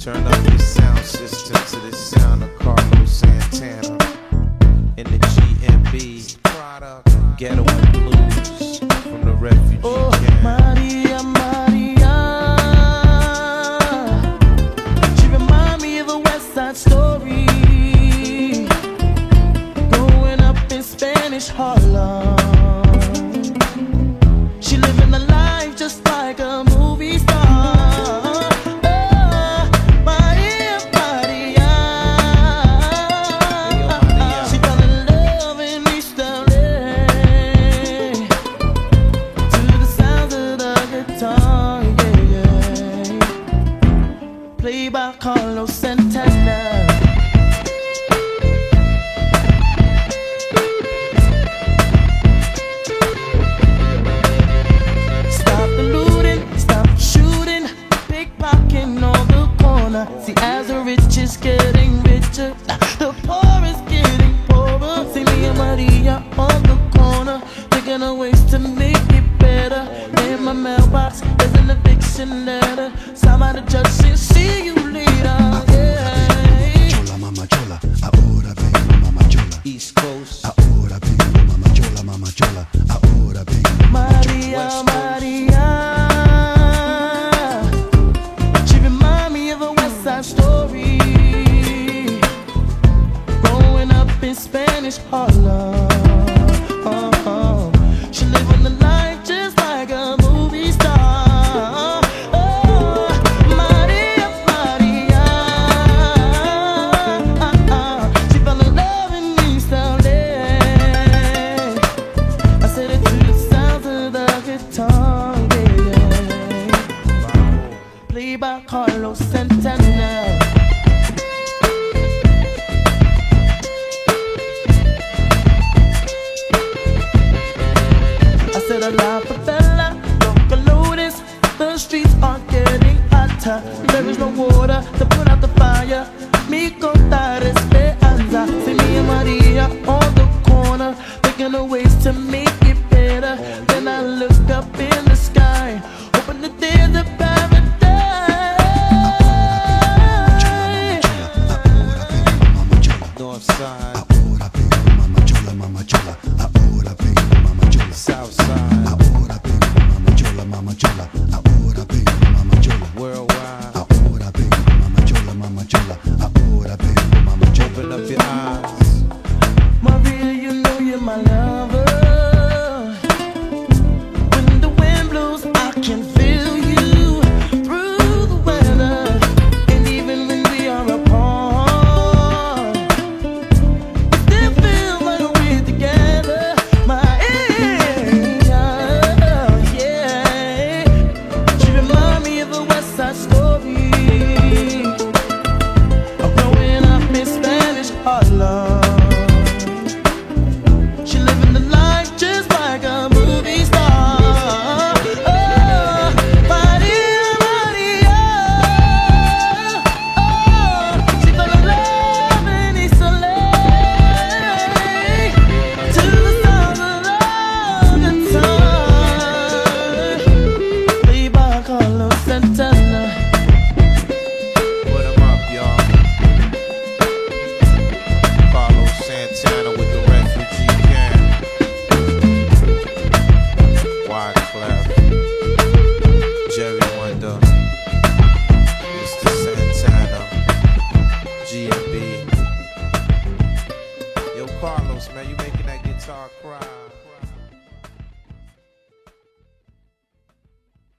Turn up your sound system to the sound of Carlos Santana in the G&B product Ghetto Blues from the refugee oh, camp. Maria, Maria, she remind me of a West Side Story, growing up in Spanish Harlem. Carlos Santana. Stop the looting, stop shooting, pickpocketing on the corner. See, as the rich is getting richer, the poor is getting poorer. See me and Maria on the corner, thinking of ways to make it better. In my mailbox, there's an eviction letter. Signed by Spanish oh, Harlem. Oh. She living the life just like a movie star. Oh, Maria, Maria. She fell in love in East LA. I said it to the sounds of the guitar, yeah. Played by Carlos Santana. Streets are getting hotter. There is no water to put out the fire. Mi contar esperanza. See me and Maria on the corner, thinking of ways to make it better. Then I look up in the sky, hoping that there's a paradise. Ahora vengo, mama chola. North side, Ahora vengo, mama chola, mama chola. Ahora vengo, mama chola. south side, Ahora vengo, mama chola, mama chola. Ahora vengo, mama Carlos, man, you making that guitar cry.